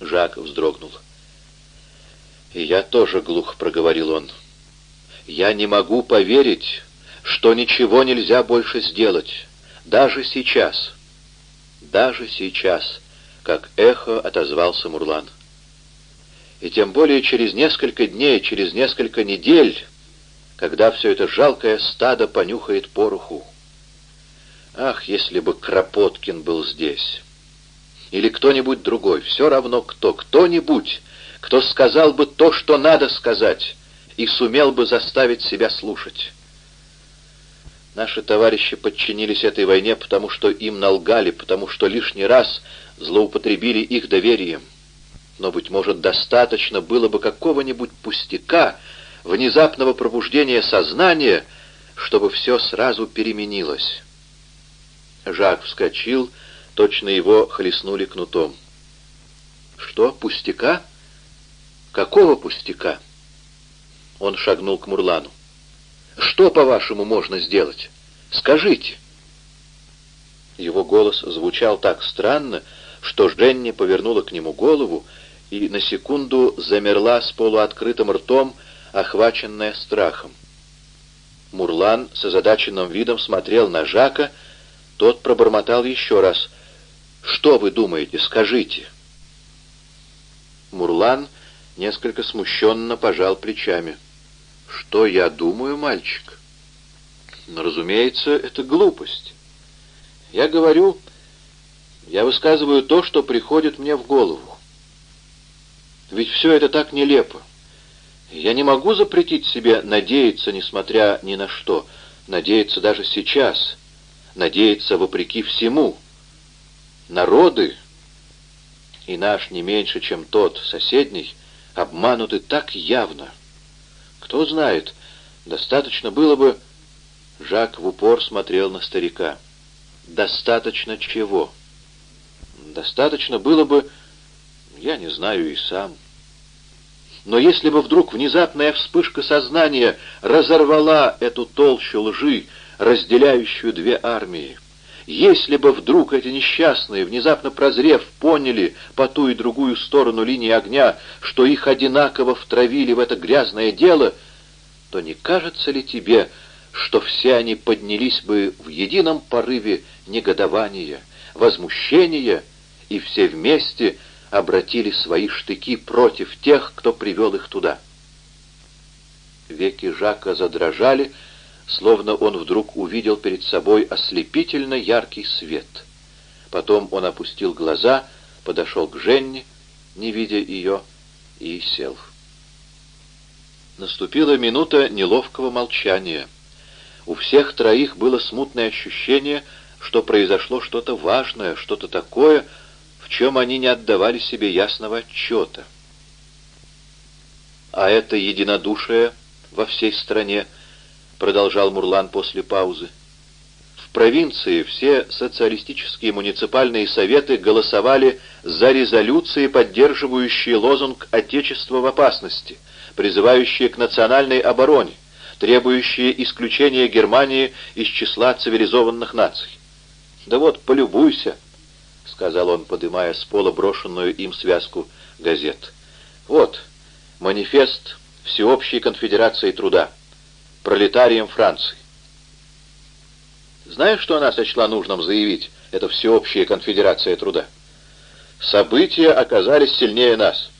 Жак вздрогнул. «И я тоже глух», — проговорил он. «Я не могу поверить, что ничего нельзя больше сделать, даже сейчас. Даже сейчас», — как эхо отозвался Мурлан. «И тем более через несколько дней, через несколько недель, когда все это жалкое стадо понюхает пороху. Ах, если бы Кропоткин был здесь!» Или кто-нибудь другой, все равно кто, кто-нибудь, кто сказал бы то, что надо сказать, и сумел бы заставить себя слушать. Наши товарищи подчинились этой войне, потому что им налгали, потому что лишний раз злоупотребили их доверием. Но, быть может, достаточно было бы какого-нибудь пустяка, внезапного пробуждения сознания, чтобы все сразу переменилось. Жак вскочил Точно его хлестнули кнутом. «Что, пустяка? Какого пустяка?» Он шагнул к Мурлану. «Что, по-вашему, можно сделать? Скажите!» Его голос звучал так странно, что Женни повернула к нему голову и на секунду замерла с полуоткрытым ртом, охваченная страхом. Мурлан с озадаченным видом смотрел на Жака, тот пробормотал еще раз — что вы думаете, скажите?» Мурлан несколько смущенно пожал плечами. «Что я думаю, мальчик?» «Ну, разумеется, это глупость. Я говорю, я высказываю то, что приходит мне в голову. Ведь все это так нелепо. Я не могу запретить себе надеяться, несмотря ни на что, надеяться даже сейчас, надеяться вопреки всему» народы, и наш не меньше, чем тот соседний, обмануты так явно. Кто знает, достаточно было бы... Жак в упор смотрел на старика. Достаточно чего? Достаточно было бы... Я не знаю и сам. Но если бы вдруг внезапная вспышка сознания разорвала эту толщу лжи, разделяющую две армии, если бы вдруг эти несчастные, внезапно прозрев, поняли по ту и другую сторону линии огня, что их одинаково втравили в это грязное дело, то не кажется ли тебе, что все они поднялись бы в едином порыве негодования, возмущения и все вместе обратили свои штыки против тех, кто привел их туда? Веки Жака задрожали, словно он вдруг увидел перед собой ослепительно яркий свет. Потом он опустил глаза, подошел к Женне, не видя ее, и сел. Наступила минута неловкого молчания. У всех троих было смутное ощущение, что произошло что-то важное, что-то такое, в чем они не отдавали себе ясного отчета. А это единодушие во всей стране — продолжал Мурлан после паузы. В провинции все социалистические муниципальные советы голосовали за резолюции, поддерживающие лозунг «Отечество в опасности», призывающие к национальной обороне, требующие исключения Германии из числа цивилизованных наций. «Да вот, полюбуйся», — сказал он, подымая с пола брошенную им связку газет. «Вот, манифест Всеобщей конфедерации труда» пролетарием Франции. Знаешь, что она сочла нужным заявить, это всеобщая конфедерация труда? События оказались сильнее нас.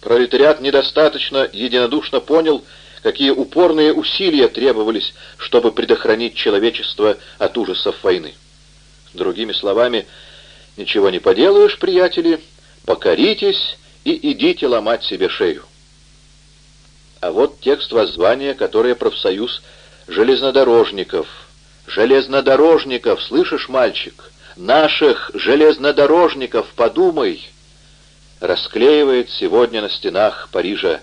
Пролетариат недостаточно единодушно понял, какие упорные усилия требовались, чтобы предохранить человечество от ужасов войны. Другими словами, ничего не поделаешь, приятели, покоритесь и идите ломать себе шею. А вот текст воззвания, которое профсоюз железнодорожников. Железнодорожников, слышишь, мальчик? Наших железнодорожников, подумай! Расклеивает сегодня на стенах Парижа.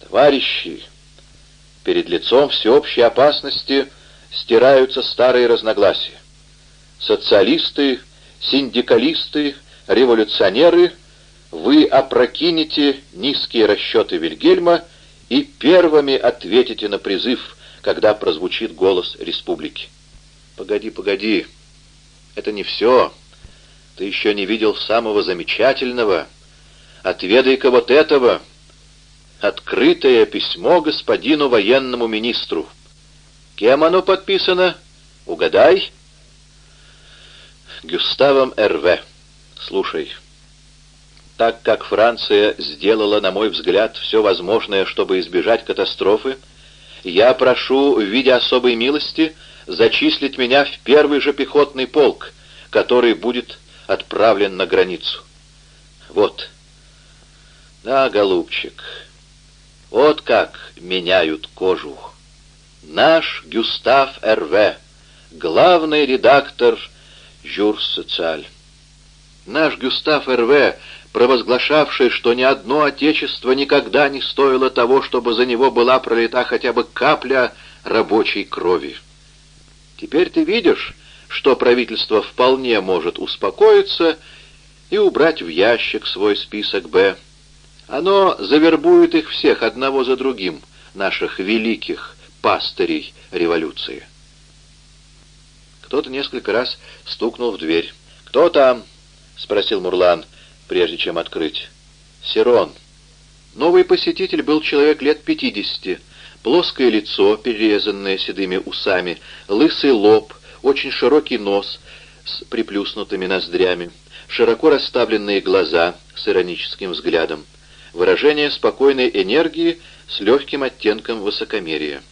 Товарищи, перед лицом всеобщей опасности стираются старые разногласия. Социалисты, синдикалисты, революционеры, вы опрокинете низкие расчеты Вильгельма и первыми ответите на призыв, когда прозвучит голос республики. Погоди, погоди, это не все. Ты еще не видел самого замечательного. Отведай-ка вот этого. Открытое письмо господину военному министру. Кем оно подписано? Угадай. Гюставом Р.В. Слушай, так как Франция сделала, на мой взгляд, все возможное, чтобы избежать катастрофы, я прошу в виде особой милости зачислить меня в первый же пехотный полк, который будет отправлен на границу. Вот. Да, голубчик, вот как меняют кожу. Наш Гюстав Р.В., главный редактор «Жюр Социаль». Наш Гюстав Р.В., провозглашавший, что ни одно отечество никогда не стоило того, чтобы за него была пролита хотя бы капля рабочей крови. Теперь ты видишь, что правительство вполне может успокоиться и убрать в ящик свой список «Б». Оно завербует их всех одного за другим, наших великих пастырей революции. Кто-то несколько раз стукнул в дверь. «Кто там?» — спросил Мурлан, прежде чем открыть. «Сирон». Новый посетитель был человек лет пятидесяти. Плоское лицо, перерезанное седыми усами, лысый лоб, очень широкий нос с приплюснутыми ноздрями, широко расставленные глаза с ироническим взглядом, выражение спокойной энергии с легким оттенком высокомерия.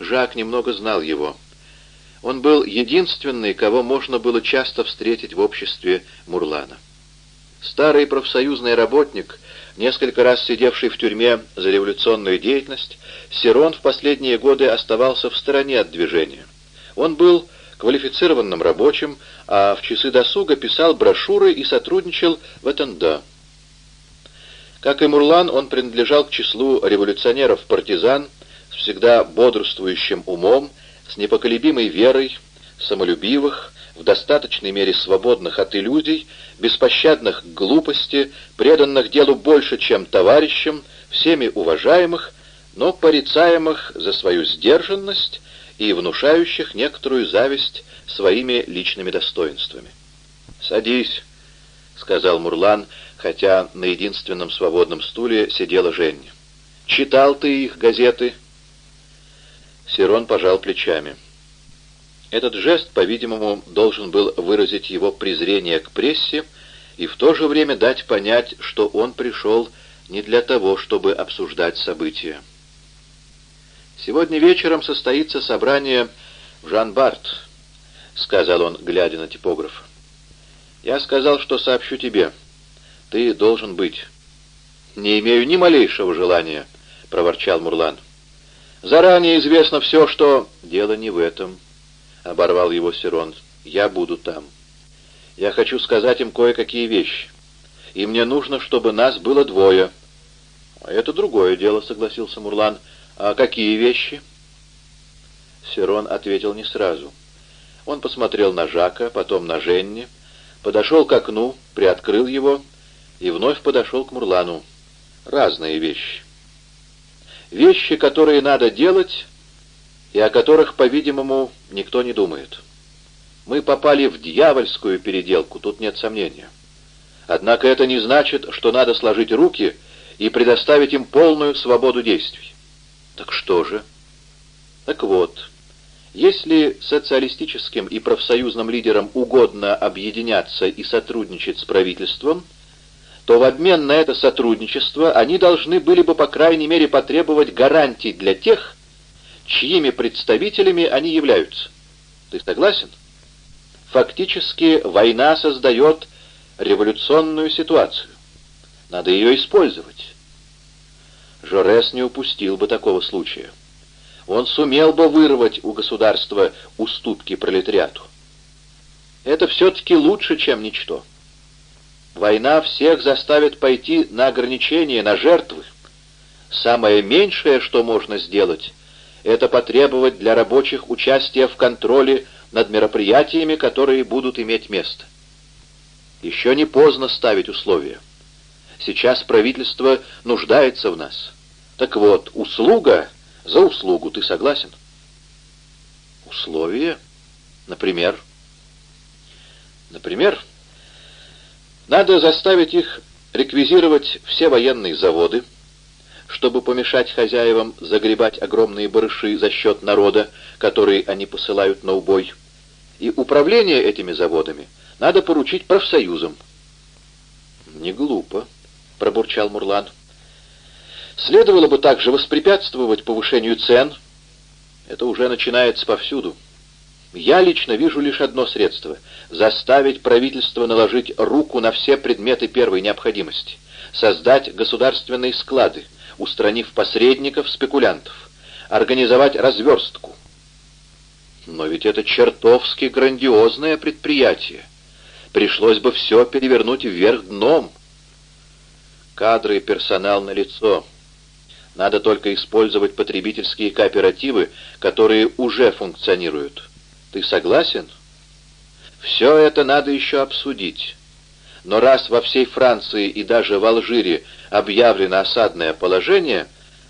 Жак немного знал его. Он был единственный, кого можно было часто встретить в обществе Мурлана. Старый профсоюзный работник, несколько раз сидевший в тюрьме за революционную деятельность, Сирон в последние годы оставался в стороне от движения. Он был квалифицированным рабочим, а в часы досуга писал брошюры и сотрудничал в ЭТНД. Как и Мурлан, он принадлежал к числу революционеров-партизан с всегда бодрствующим умом, с непоколебимой верой, самолюбивых, в достаточной мере свободных от иллюзий, беспощадных к глупости, преданных делу больше, чем товарищам, всеми уважаемых, но порицаемых за свою сдержанность и внушающих некоторую зависть своими личными достоинствами. «Садись», — сказал Мурлан, хотя на единственном свободном стуле сидела Женя. «Читал ты их газеты?» Сирон пожал плечами. Этот жест, по-видимому, должен был выразить его презрение к прессе и в то же время дать понять, что он пришел не для того, чтобы обсуждать события. «Сегодня вечером состоится собрание в Жан-Барт», — сказал он, глядя на типограф. «Я сказал, что сообщу тебе. Ты должен быть». «Не имею ни малейшего желания», — проворчал Мурлан. Заранее известно все, что... Дело не в этом, — оборвал его Сирон. Я буду там. Я хочу сказать им кое-какие вещи. И мне нужно, чтобы нас было двое. А это другое дело, — согласился Мурлан. А какие вещи? Сирон ответил не сразу. Он посмотрел на Жака, потом на Женни, подошел к окну, приоткрыл его и вновь подошел к Мурлану. Разные вещи вещи, которые надо делать и о которых, по-видимому, никто не думает. Мы попали в дьявольскую переделку, тут нет сомнения. Однако это не значит, что надо сложить руки и предоставить им полную свободу действий. Так что же? Так вот, если социалистическим и профсоюзным лидерам угодно объединяться и сотрудничать с правительством, то в обмен на это сотрудничество они должны были бы, по крайней мере, потребовать гарантий для тех, чьими представителями они являются. Ты согласен? Фактически война создает революционную ситуацию. Надо ее использовать. Жорес не упустил бы такого случая. Он сумел бы вырвать у государства уступки пролетариату. Это все-таки лучше, чем ничто. Война всех заставит пойти на ограничения, на жертвы. Самое меньшее, что можно сделать, это потребовать для рабочих участия в контроле над мероприятиями, которые будут иметь место. Еще не поздно ставить условия. Сейчас правительство нуждается в нас. Так вот, услуга за услугу, ты согласен? Условия? Например? Например, Надо заставить их реквизировать все военные заводы, чтобы помешать хозяевам загребать огромные барыши за счет народа, который они посылают на убой. И управление этими заводами надо поручить профсоюзам. «Не глупо», — пробурчал Мурлан. «Следовало бы также воспрепятствовать повышению цен. Это уже начинается повсюду. Я лично вижу лишь одно средство — заставить правительство наложить руку на все предметы первой необходимости, создать государственные склады, устранив посредников, спекулянтов, организовать разверстку. Но ведь это чертовски грандиозное предприятие. Пришлось бы все перевернуть вверх дном. Кадры и персонал на лицо. Надо только использовать потребительские кооперативы, которые уже функционируют. Ты согласен? Все это надо еще обсудить. Но раз во всей Франции и даже в Алжире объявлено осадное положение,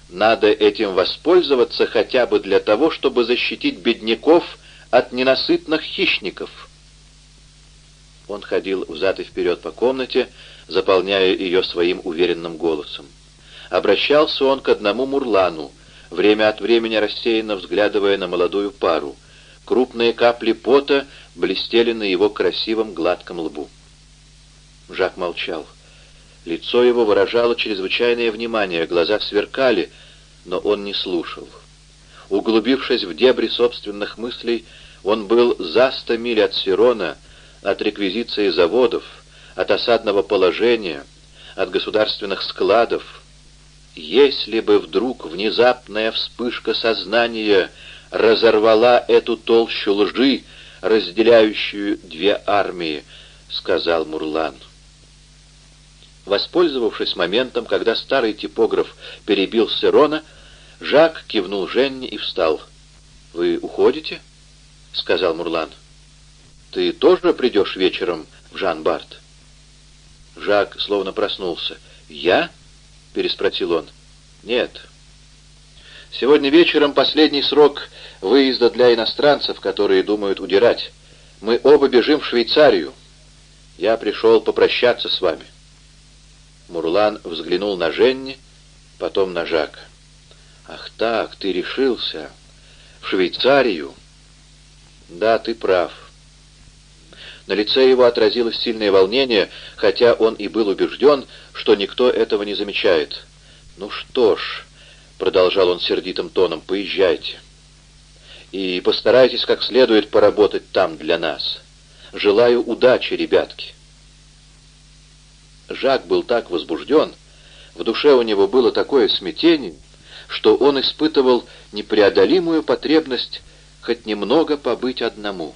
надо этим воспользоваться хотя бы для того, чтобы защитить бедняков от ненасытных хищников. Он ходил взад и вперед по комнате, заполняя ее своим уверенным голосом. Обращался он к одному Мурлану, время от времени рассеянно взглядывая на молодую пару. Крупные капли пота блестели на его красивом гладком лбу. Жак молчал. Лицо его выражало чрезвычайное внимание, глаза сверкали, но он не слушал. Углубившись в дебри собственных мыслей, он был за сто миль от Сирона, от реквизиции заводов, от осадного положения, от государственных складов. Если бы вдруг внезапная вспышка сознания разорвала эту толщу лжи, разделяющую две армии, — сказал Мурлан. Воспользовавшись моментом, когда старый типограф перебил Серона, Жак кивнул Женне и встал. «Вы уходите?» — сказал Мурлан. «Ты тоже придешь вечером в Жан-Барт?» Жак словно проснулся. «Я?» — переспросил он. «Нет. Сегодня вечером последний срок выезда для иностранцев, которые думают удирать. Мы оба бежим в Швейцарию. Я пришел попрощаться с вами». Мурлан взглянул на Женни, потом на Жака. «Ах так, ты решился. В Швейцарию?» «Да, ты прав». На лице его отразилось сильное волнение, хотя он и был убежден, что никто этого не замечает. «Ну что ж», — продолжал он сердитым тоном, — «поезжайте. И постарайтесь как следует поработать там для нас. Желаю удачи, ребятки». Жак был так возбужден, в душе у него было такое смятение, что он испытывал непреодолимую потребность хоть немного побыть одному.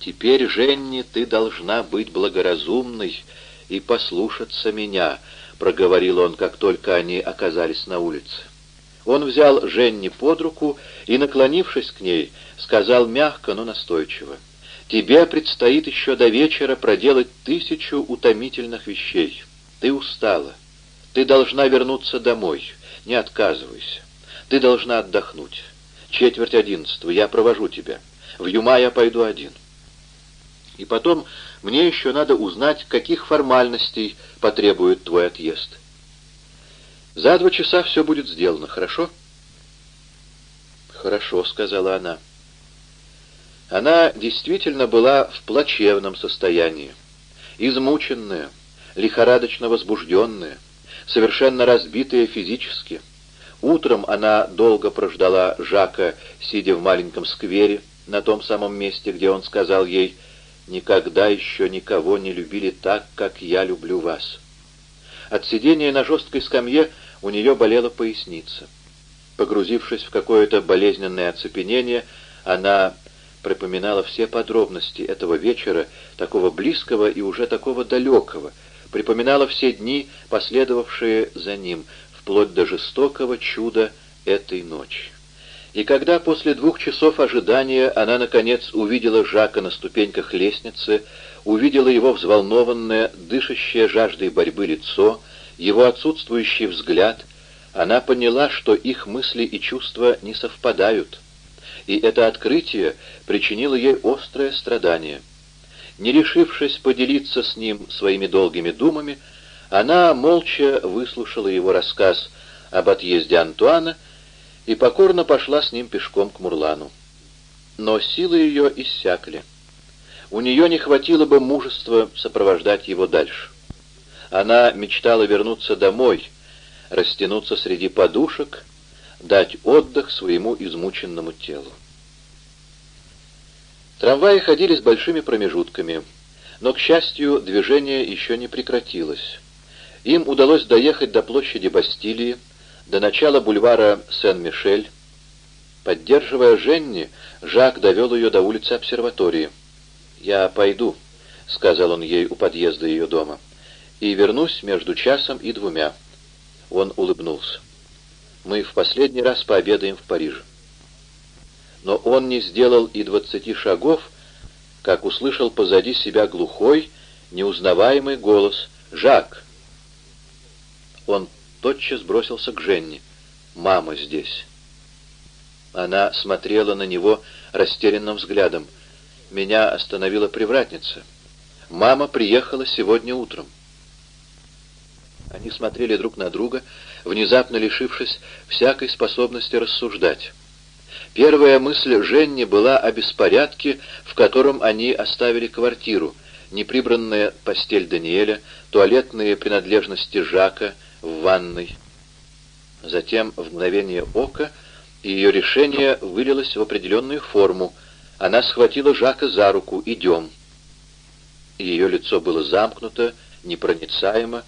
«Теперь, Женни, ты должна быть благоразумной и послушаться меня», — проговорил он, как только они оказались на улице. Он взял Женни под руку и, наклонившись к ней, сказал мягко, но настойчиво. Тебе предстоит еще до вечера проделать тысячу утомительных вещей. Ты устала. Ты должна вернуться домой. Не отказывайся. Ты должна отдохнуть. Четверть одиннадцатого. Я провожу тебя. В Юма я пойду один. И потом мне еще надо узнать, каких формальностей потребует твой отъезд. За два часа все будет сделано, хорошо? Хорошо, сказала она. Она действительно была в плачевном состоянии, измученная, лихорадочно возбужденная, совершенно разбитая физически. Утром она долго прождала Жака, сидя в маленьком сквере, на том самом месте, где он сказал ей «Никогда еще никого не любили так, как я люблю вас». От сидения на жесткой скамье у нее болела поясница. Погрузившись в какое-то болезненное оцепенение, она припоминала все подробности этого вечера, такого близкого и уже такого далекого, припоминала все дни, последовавшие за ним, вплоть до жестокого чуда этой ночи. И когда после двух часов ожидания она, наконец, увидела Жака на ступеньках лестницы, увидела его взволнованное, дышащее жаждой борьбы лицо, его отсутствующий взгляд, она поняла, что их мысли и чувства не совпадают — и это открытие причинило ей острое страдание. Не решившись поделиться с ним своими долгими думами, она молча выслушала его рассказ об отъезде Антуана и покорно пошла с ним пешком к Мурлану. Но силы ее иссякли. У нее не хватило бы мужества сопровождать его дальше. Она мечтала вернуться домой, растянуться среди подушек, дать отдых своему измученному телу. Трамваи ходили с большими промежутками, но, к счастью, движение еще не прекратилось. Им удалось доехать до площади Бастилии, до начала бульвара Сен-Мишель. Поддерживая Женни, Жак довел ее до улицы обсерватории. «Я пойду», — сказал он ей у подъезда ее дома, — «и вернусь между часом и двумя». Он улыбнулся. «Мы в последний раз пообедаем в Париже» но он не сделал и двадцати шагов, как услышал позади себя глухой, неузнаваемый голос «Жак!». Он тотчас бросился к Женне. «Мама здесь». Она смотрела на него растерянным взглядом. Меня остановила привратница. «Мама приехала сегодня утром». Они смотрели друг на друга, внезапно лишившись всякой способности рассуждать. Первая мысль Женни была о беспорядке, в котором они оставили квартиру, неприбранная постель Даниэля, туалетные принадлежности Жака в ванной. Затем, в мгновение ока, ее решение вылилось в определенную форму. Она схватила Жака за руку «Идем». Ее лицо было замкнуто, непроницаемо.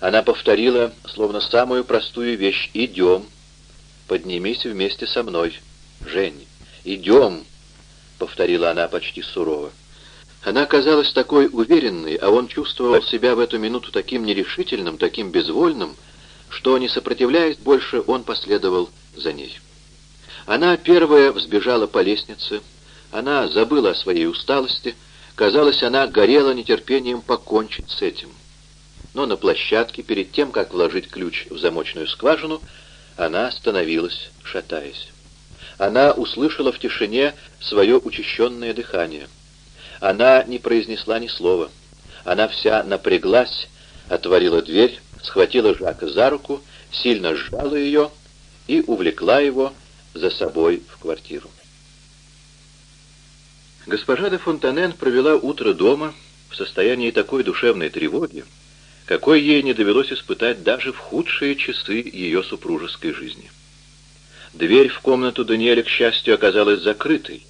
Она повторила, словно самую простую вещь «Идем». «Поднимись вместе со мной». «Жень, идем!» — повторила она почти сурово. Она казалась такой уверенной, а он чувствовал себя в эту минуту таким нерешительным, таким безвольным, что, не сопротивляясь больше, он последовал за ней. Она первая взбежала по лестнице, она забыла о своей усталости, казалось, она горела нетерпением покончить с этим. Но на площадке, перед тем, как вложить ключ в замочную скважину, она остановилась, шатаясь она услышала в тишине свое учащенное дыхание. Она не произнесла ни слова. Она вся напряглась, отворила дверь, схватила Жака за руку, сильно сжала ее и увлекла его за собой в квартиру. Госпожа де Фонтанен провела утро дома в состоянии такой душевной тревоги, какой ей не довелось испытать даже в худшие часы ее супружеской жизни. Дверь в комнату Даниэля, к счастью, оказалась закрытой,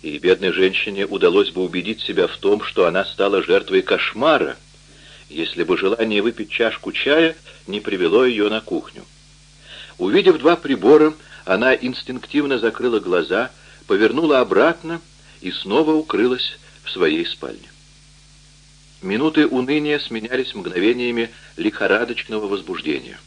и бедной женщине удалось бы убедить себя в том, что она стала жертвой кошмара, если бы желание выпить чашку чая не привело ее на кухню. Увидев два прибора, она инстинктивно закрыла глаза, повернула обратно и снова укрылась в своей спальне. Минуты уныния сменялись мгновениями лихорадочного возбуждения.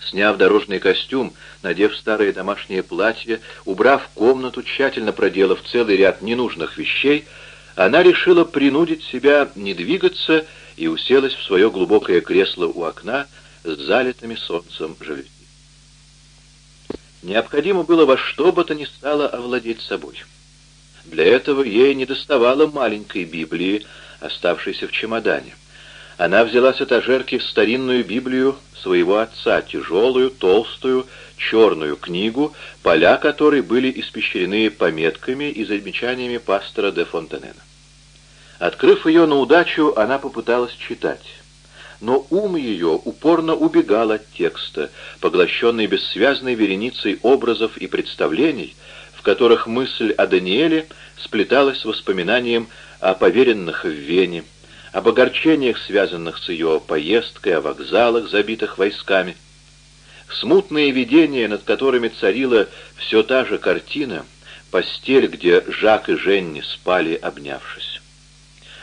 Сняв дорожный костюм, надев старое домашнее платье, убрав комнату, тщательно проделав целый ряд ненужных вещей, она решила принудить себя не двигаться и уселась в свое глубокое кресло у окна с залитыми солнцем жалюзи. Необходимо было во что бы то ни стало овладеть собой. Для этого ей недоставало маленькой Библии, оставшейся в чемодане. Она взяла с этажерки старинную Библию своего отца, тяжелую, толстую, черную книгу, поля которой были испещрены пометками и замечаниями пастора де Фонтенена. Открыв ее на удачу, она попыталась читать. Но ум ее упорно убегал от текста, поглощенный бессвязной вереницей образов и представлений, в которых мысль о Даниэле сплеталась с воспоминанием о поверенных в Вене, об огорчениях, связанных с ее поездкой, о вокзалах, забитых войсками. Смутные видения, над которыми царила все та же картина, постель, где Жак и Женни спали, обнявшись.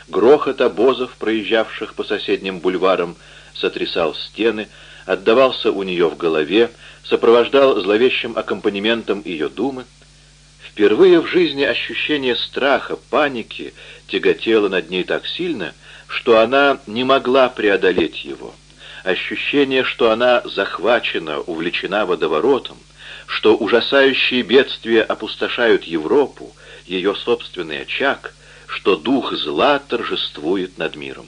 Грохот обозов, проезжавших по соседним бульварам, сотрясал стены, отдавался у нее в голове, сопровождал зловещим аккомпанементом ее думы. Впервые в жизни ощущение страха, паники тяготело над ней так сильно, что она не могла преодолеть его. Ощущение, что она захвачена, увлечена водоворотом, что ужасающие бедствия опустошают Европу, ее собственный очаг, что дух зла торжествует над миром.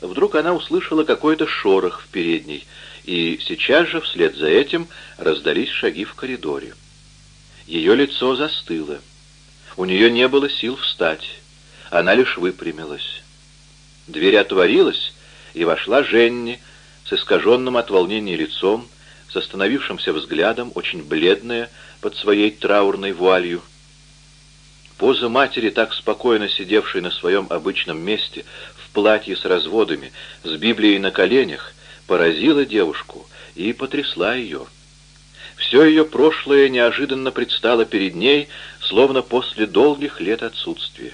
Вдруг она услышала какой-то шорох в передней, и сейчас же вслед за этим раздались шаги в коридоре. Ее лицо застыло. У нее не было сил встать. Она лишь выпрямилась. Дверь отворилась, и вошла Женни с искаженным от волнения лицом, с остановившимся взглядом, очень бледная под своей траурной вуалью. Поза матери, так спокойно сидевшей на своем обычном месте, в платье с разводами, с Библией на коленях, поразила девушку и потрясла ее. Все ее прошлое неожиданно предстало перед ней, словно после долгих лет отсутствия.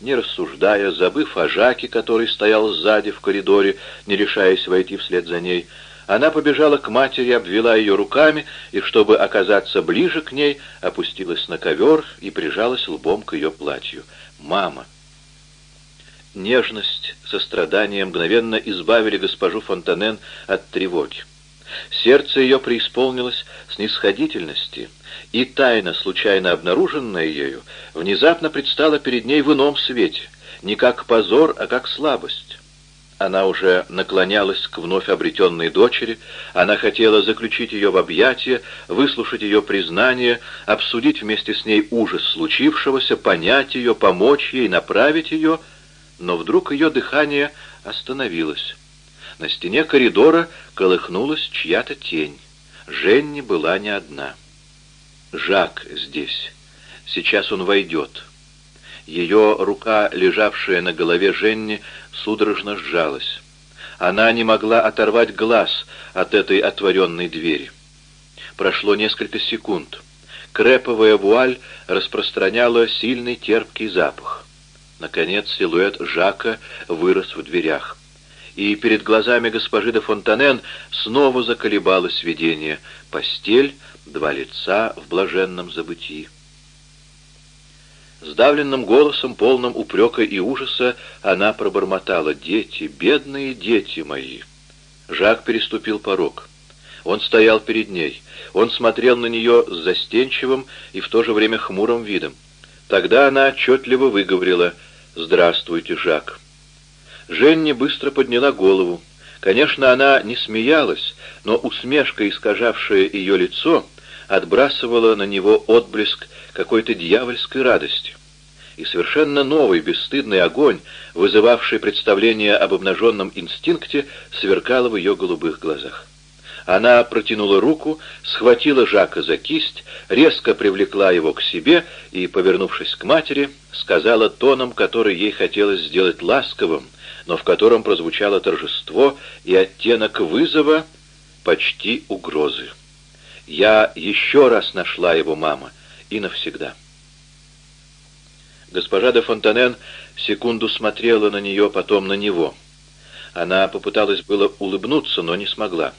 Не рассуждая, забыв о Жаке, который стоял сзади в коридоре, не решаясь войти вслед за ней, она побежала к матери, обвела ее руками и, чтобы оказаться ближе к ней, опустилась на ковер и прижалась лбом к ее платью. «Мама!» Нежность, сострадание мгновенно избавили госпожу Фонтанен от тревоги. Сердце ее преисполнилось снисходительности, и тайна, случайно обнаруженная ею, внезапно предстала перед ней в ином свете, не как позор, а как слабость. Она уже наклонялась к вновь обретенной дочери, она хотела заключить ее в объятия, выслушать ее признание, обсудить вместе с ней ужас случившегося, понять ее, помочь ей, направить ее — но вдруг ее дыхание остановилось. На стене коридора колыхнулась чья-то тень. Женни была не одна. Жак здесь. Сейчас он войдет. Ее рука, лежавшая на голове Женни, судорожно сжалась. Она не могла оторвать глаз от этой отворенной двери. Прошло несколько секунд. Креповая вуаль распространяла сильный терпкий запах. Наконец силуэт Жака вырос в дверях. И перед глазами госпожи де Фонтанен снова заколебалось видение. Постель, два лица в блаженном забытии. Сдавленным голосом, полным упрека и ужаса, она пробормотала «Дети, бедные дети мои!» Жак переступил порог. Он стоял перед ней. Он смотрел на нее с застенчивым и в то же время хмурым видом. Тогда она отчетливо выговорила «Здравствуйте, Жак». Женни быстро подняла голову. Конечно, она не смеялась, но усмешка, искажавшая ее лицо, отбрасывала на него отблеск какой-то дьявольской радости. И совершенно новый бесстыдный огонь, вызывавший представление об обнаженном инстинкте, сверкал в ее голубых глазах. Она протянула руку, схватила Жака за кисть, резко привлекла его к себе и, повернувшись к матери, сказала тоном, который ей хотелось сделать ласковым, но в котором прозвучало торжество и оттенок вызова, почти угрозы. «Я еще раз нашла его, мама, и навсегда». Госпожа де Фонтанен секунду смотрела на нее, потом на него. Она попыталась было улыбнуться, но не смогла.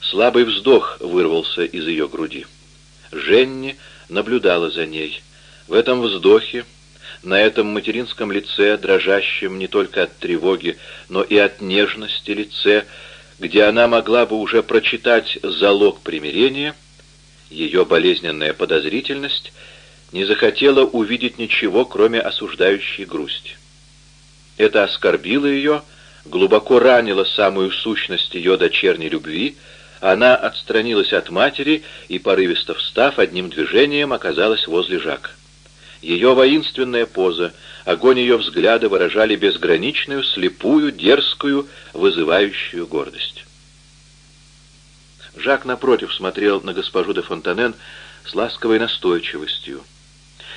Слабый вздох вырвался из ее груди. Женни наблюдала за ней. В этом вздохе, на этом материнском лице, дрожащем не только от тревоги, но и от нежности лице, где она могла бы уже прочитать залог примирения, ее болезненная подозрительность не захотела увидеть ничего, кроме осуждающей грусти. Это оскорбило ее, глубоко ранило самую сущность ее дочерней любви, она отстранилась от матери и, порывисто встав, одним движением оказалась возле Жака. Ее воинственная поза, огонь ее взгляда выражали безграничную, слепую, дерзкую, вызывающую гордость. Жак, напротив, смотрел на госпожу де Фонтанен с ласковой настойчивостью.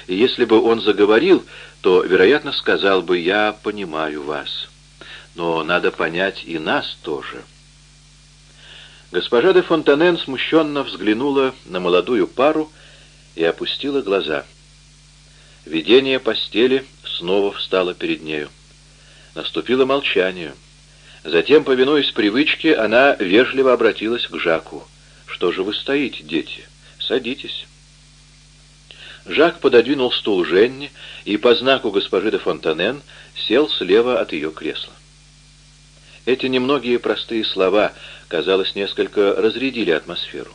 И если бы он заговорил, то, вероятно, сказал бы «я понимаю вас». Но надо понять и нас тоже. Госпожа де Фонтанен смущенно взглянула на молодую пару и опустила глаза. Видение постели снова встало перед нею. Наступило молчание. Затем, повинуясь привычке, она вежливо обратилась к Жаку. «Что же вы стоите, дети? Садитесь». Жак пододвинул стул Женни и по знаку госпожи де Фонтанен сел слева от ее кресла. Эти немногие простые слова, казалось, несколько разрядили атмосферу.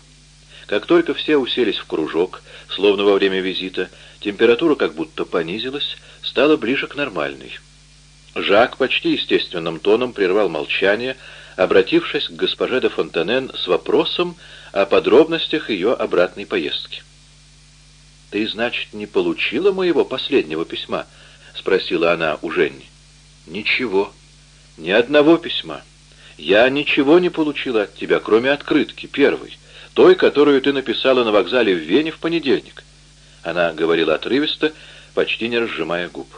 Как только все уселись в кружок, словно во время визита, температура как будто понизилась, стала ближе к нормальной. Жак почти естественным тоном прервал молчание, обратившись к госпоже де Фонтанен с вопросом о подробностях ее обратной поездки. «Ты, значит, не получила моего последнего письма?» — спросила она у Женни. «Ничего. Ни одного письма. Я ничего не получила от тебя, кроме открытки, первой, той, которую ты написала на вокзале в Вене в понедельник». Она говорила отрывисто, почти не разжимая губ.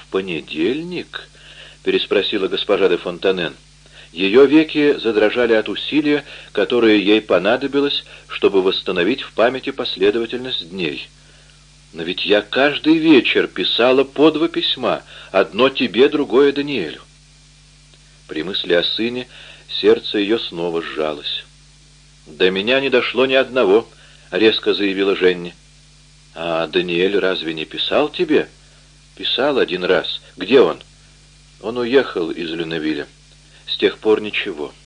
«В понедельник?» — переспросила госпожа де Фонтанен. Ее веки задрожали от усилия, которое ей понадобилось, чтобы восстановить в памяти последовательность дней. «Но ведь я каждый вечер писала по два письма, одно тебе, другое Даниэлю». При мысли о сыне сердце ее снова сжалось. «До меня не дошло ни одного», — резко заявила Женни. «А Даниэль разве не писал тебе?» «Писал один раз. Где он?» «Он уехал из Люневиля. С тех пор ничего».